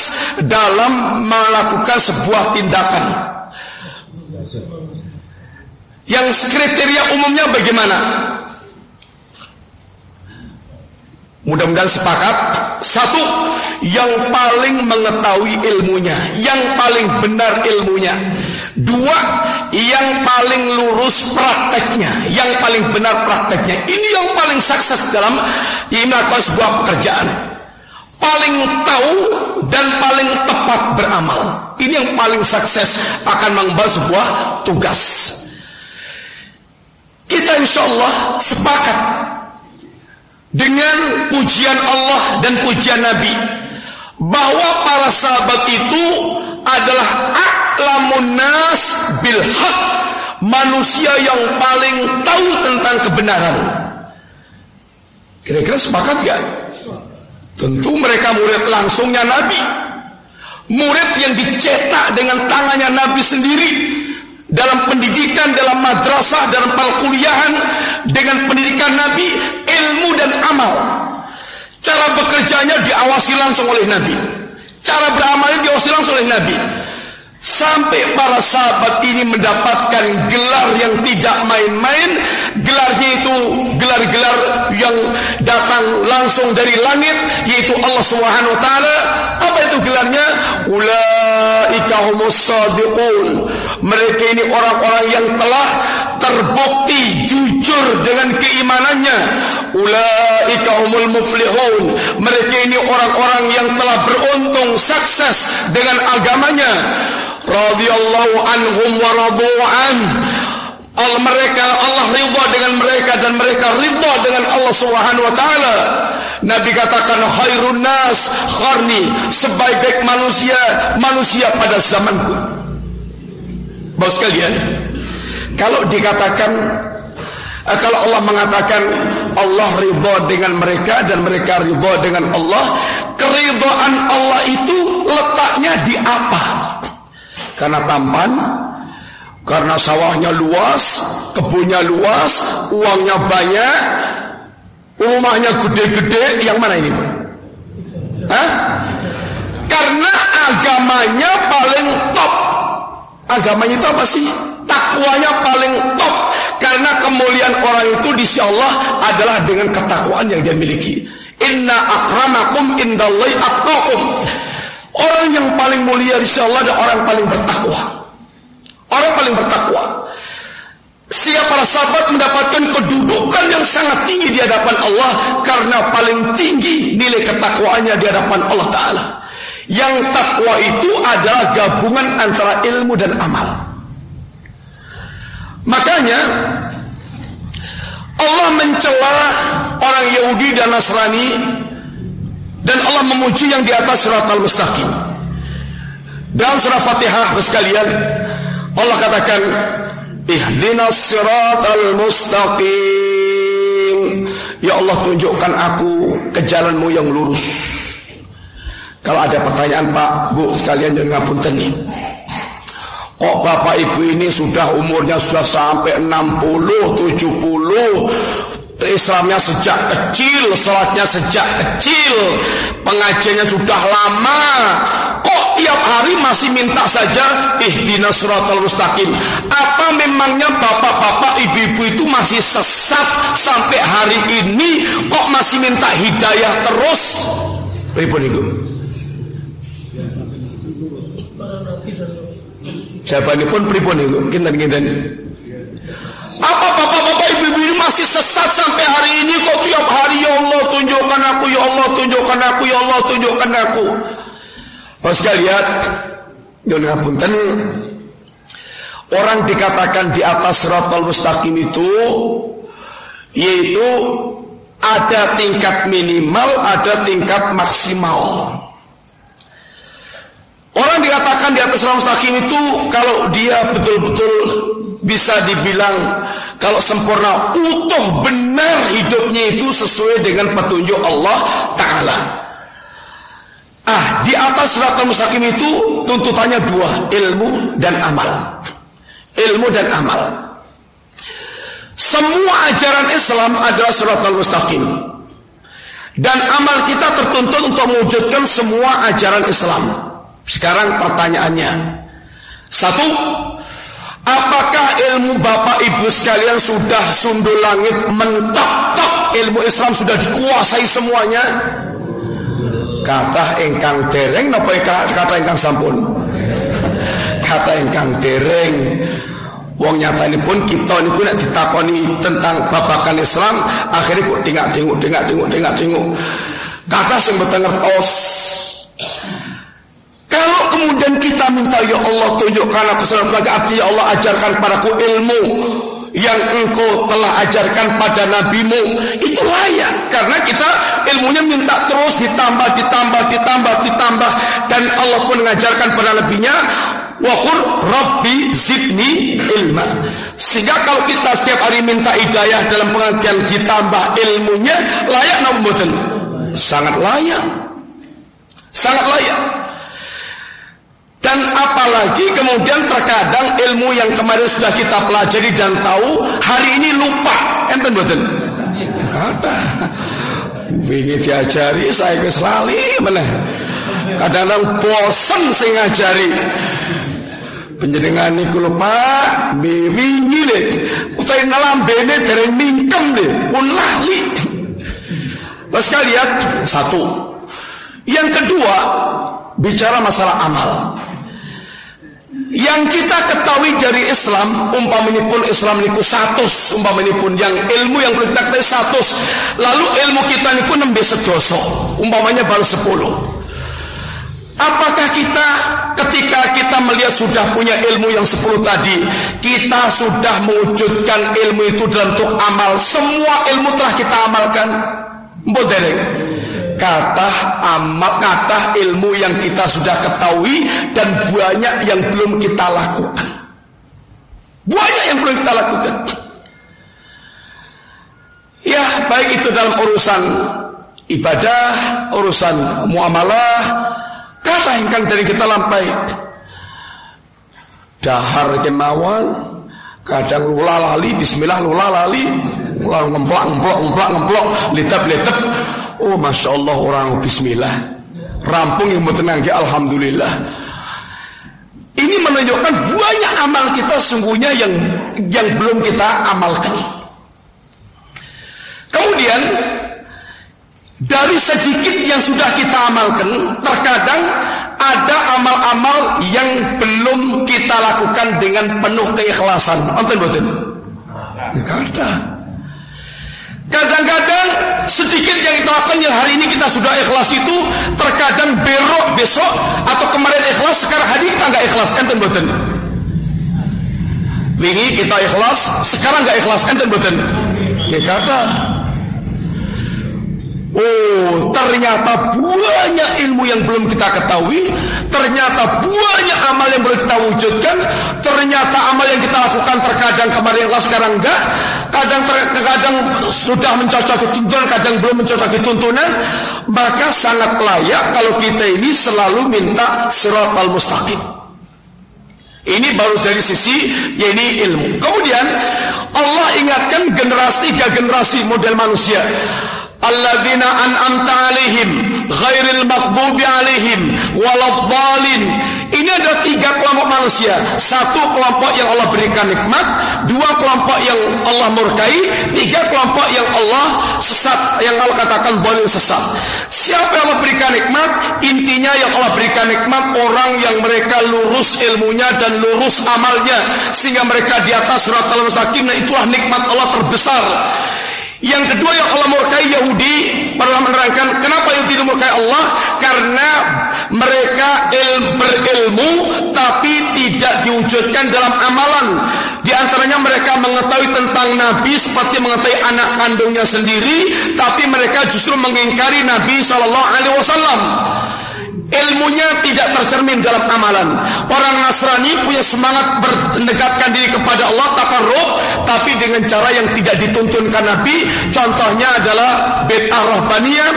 dalam melakukan sebuah tindakan yang kriteria umumnya bagaimana? Mudah-mudahan sepakat. Satu, yang paling mengetahui ilmunya, yang paling benar ilmunya. Dua, yang paling lurus prakteknya, yang paling benar prakteknya. Ini yang paling sukses dalam melakukan sebuah pekerjaan. Paling tahu dan paling tepat beramal. Ini yang paling sukses akan mengemban sebuah tugas. Kita insya Allah sepakat dengan pujian Allah dan pujian Nabi. Bahwa para sahabat itu adalah a'lamun nas bil haq. Manusia yang paling tahu tentang kebenaran. Kira-kira sepakat gak? tentu mereka murid langsungnya Nabi. Murid yang dicetak dengan tangannya Nabi sendiri dalam pendidikan, dalam madrasah, dalam perkuliahan dengan pendidikan Nabi, ilmu dan amal. Cara bekerjanya diawasi langsung oleh Nabi. Cara beramalnya diawasi langsung oleh Nabi. Sampai para sahabat ini mendapatkan gelar yang tidak main-main. Gelarnya itu gelar-gelar yang datang langsung dari langit Yaitu Allah Subhanahu Wa Taala. Apa itu gelarnya? Ulaika humus sadiqun. Mereka ini orang-orang yang telah terbukti jujur dengan keimanannya. Ulaika humul muflihun. Mereka ini orang-orang yang telah beruntung sukses dengan agamanya radhiyallahu anhum wa radu'an Allah mereka Allah ridha dengan mereka dan mereka ridha dengan Allah Subhanahu wa taala. Nabi katakan khairun nas kharni sebaik-baik manusia manusia pada zamanku. Bapak sekalian, kalau dikatakan eh, kalau Allah mengatakan Allah ridha dengan mereka dan mereka ridha dengan Allah, keridhaan Allah itu letaknya di apa? Karena tampan, karena sawahnya luas, kebunnya luas, uangnya banyak, rumahnya gede-gede, yang mana ini? Hah? Karena agamanya paling top. Agamanya itu apa sih? Takwanya paling top. Karena kemuliaan orang itu di Allah adalah dengan ketakwaan yang dia miliki. Inna akramakum indallahi atqakum. Orang yang paling mulia di Allah adalah orang paling bertakwa. Orang paling bertakwa. Siapa para sahabat mendapatkan kedudukan yang sangat tinggi di hadapan Allah karena paling tinggi nilai ketakwaannya di hadapan Allah Ta'ala. Yang takwa itu adalah gabungan antara ilmu dan amal. Makanya Allah mencela orang Yahudi dan Nasrani dan Allah memuji yang di atas surat al-mustaqim. Dalam surah Fatihah sekalian, Allah katakan, Ihdinas siratal mustaqim. Ya Allah tunjukkan aku ke jalanmu yang lurus. Kalau ada pertanyaan Pak, Bu, sekalian jangan ngapunten nih. Kok bapak ibu ini sudah umurnya sudah sampai 60, 70 Islamnya sejak kecil, sholatnya sejak kecil, pengajiannya sudah lama. Kok tiap hari masih minta saja ihdinas suratul mustaqim? Apa memangnya bapak-bapak, ibu-ibu itu masih sesat sampai hari ini? Kok masih minta hidayah terus? Pripun itu? Jawabannya pun pripun itu? Kinten-kinten. Apa sesat sampai hari ini kok tiap hari ya Allah tunjukkan aku ya Allah tunjukkan aku ya Allah tunjukkan aku. Pas lihat Yon ngapunten orang dikatakan di atas siratal mustaqim itu yaitu ada tingkat minimal, ada tingkat maksimal. Orang dikatakan di atas siratal mustaqim itu kalau dia betul-betul bisa dibilang kalau sempurna utuh benar hidupnya itu sesuai dengan petunjuk Allah Ta'ala. Ah di atas surat mustaqim itu tuntutannya dua ilmu dan amal. Ilmu dan amal. Semua ajaran Islam adalah surat al-mustaqim. Dan amal kita tertuntut untuk mewujudkan semua ajaran Islam. Sekarang pertanyaannya. Satu Apakah ilmu bapak ibu sekalian sudah sundul langit mentok-tok ilmu Islam sudah dikuasai semuanya? Kata engkang dereng napa kata engkang sampun? Kata engkang dereng. Wong nyata ini pun kita ini pun ditakoni tentang babakan Islam akhirnya kok tengok tinggal tengok tinggal tengok kata sing betul ngertos kalau kemudian kita minta ya Allah tunjukkan aku sebagai arti ya Allah ajarkan padaku ilmu yang engkau telah ajarkan pada nabimu. Itu layak karena kita ilmunya minta terus ditambah ditambah ditambah ditambah dan Allah pun mengajarkan pada nabinya Wakur Rabbi zidni ilma. Sehingga kalau kita setiap hari minta hidayah dalam pengertian ditambah ilmunya Layak namun Sangat layak. Sangat layak Dan apalagi kemudian terkadang ilmu yang kemarin sudah kita pelajari dan tahu hari ini lupa. Enten betul? Kata. Wingi diajari saya ke lali mana? Kadang-kadang bosen sing ngajari. Penjenengan niku lho Pak, wingi le utahe ngelambene dereng mingkem le, pun lali. Mas lihat satu. Yang kedua, bicara masalah amal. Yang kita ketahui dari Islam, umpamanya pun Islam niku satu, umpamanya pun yang ilmu yang kita ketahui satu, lalu ilmu kita niku nembe sedoso, umpamanya baru sepuluh. Apakah kita ketika kita melihat sudah punya ilmu yang sepuluh tadi, kita sudah mewujudkan ilmu itu dalam bentuk amal, semua ilmu telah kita amalkan? Mbok kata amal kata ilmu yang kita sudah ketahui dan banyak yang belum kita lakukan. Banyak yang belum kita lakukan. Ya baik itu dalam urusan ibadah urusan muamalah kata yang dari kita lampai. Dahar kemauan kadang lula lali bismillah lula lali lula ngemplak ngemplok ngemplak ngemplok litap litap Oh Masya Allah orang bismillah. Rampung yang tenang ya Alhamdulillah. Ini menunjukkan banyak amal kita sungguhnya yang yang belum kita amalkan. Kemudian Dari sedikit yang sudah kita amalkan Terkadang ada amal-amal yang belum kita lakukan dengan penuh keikhlasan. Nonton betul? Ada Kadang-kadang sedikit yang kita lakukan yang hari ini kita sudah ikhlas itu terkadang berok besok atau kemarin ikhlas sekarang hari kita nggak ikhlas enten boten. Wingi kita ikhlas sekarang nggak ikhlas enten boten. Ya kata Oh, ternyata banyak ilmu yang belum kita ketahui, ternyata banyak amal yang belum kita wujudkan, ternyata amal yang kita lakukan terkadang kemarin yang sekarang enggak, kadang terkadang sudah mencocoki tuntunan, kadang belum mencocoki tuntunan, maka sangat layak kalau kita ini selalu minta surat al-mustaqim. Ini baru dari sisi ya ini ilmu. Kemudian Allah ingatkan generasi tiga generasi model manusia alladzina an'amta alaihim ghairil maghdubi alaihim waladhdallin ini ada tiga kelompok manusia. Satu kelompok yang Allah berikan nikmat dua kelompok yang Allah murkai tiga kelompok yang Allah sesat yang Allah katakan boleh sesat. Siapa yang Allah berikan nikmat? Intinya yang Allah berikan nikmat orang yang mereka lurus ilmunya dan lurus amalnya sehingga mereka di atas al mustaqim nah itulah nikmat Allah terbesar yang kedua yang Allah murkai Yahudi pernah menerangkan kenapa Yahudi murkai Allah karena mereka il, berilmu tapi tidak diwujudkan dalam amalan. Di antaranya mereka mengetahui tentang Nabi seperti mengetahui anak kandungnya sendiri, tapi mereka justru mengingkari Nabi Wasallam ilmunya tidak tercermin dalam amalan. Orang Nasrani punya semangat mendekatkan diri kepada Allah takarrub tapi dengan cara yang tidak dituntunkan Nabi. Contohnya adalah bid'ah rahbaniyah,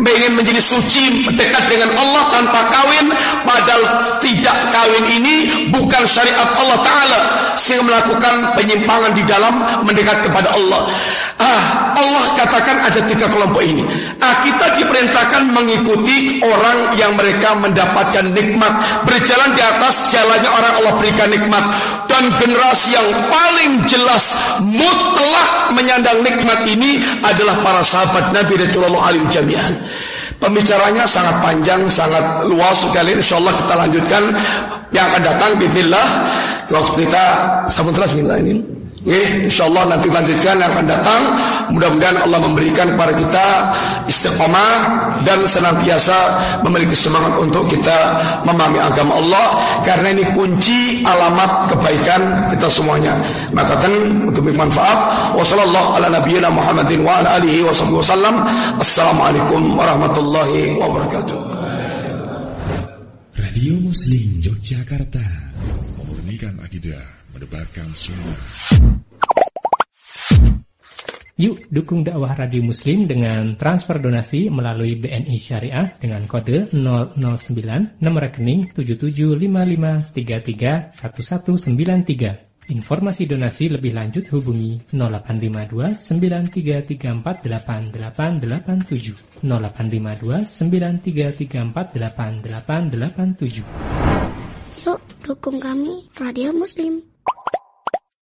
ingin menjadi suci dekat dengan Allah tanpa kawin padahal tidak kawin ini bukan syariat Allah taala sehingga melakukan penyimpangan di dalam mendekat kepada Allah. Ah, Allah katakan ada tiga kelompok ini. Ah, kita diperintahkan mengikuti orang yang mereka mendapatkan nikmat berjalan di atas jalannya orang Allah berikan nikmat dan generasi yang paling jelas mutlak menyandang nikmat ini adalah para sahabat Nabi Rasulullah alim jami'an Pembicaranya sangat panjang, sangat luas sekali. Insya Allah kita lanjutkan yang akan datang. Bismillah. Waktu kita sebentar Bismillah ini. Eh, insya Allah nanti lanjutkan yang akan datang. Mudah-mudahan Allah memberikan kepada kita istiqomah dan senantiasa memiliki semangat untuk kita memahami agama Allah karena ini kunci alamat kebaikan kita semuanya. Maka kan untuk bermanfaat. Wassalamualaikum warahmatullahi wabarakatuh. Radio Muslim Yogyakarta memurnikan akidah mendebarkan sunnah Yuk dukung dakwah Radio Muslim dengan transfer donasi melalui BNI Syariah dengan kode 009 nomor rekening 7755331193. Informasi donasi lebih lanjut hubungi 0852 93348887 0852 93348887 Yuk dukung kami Radio Muslim.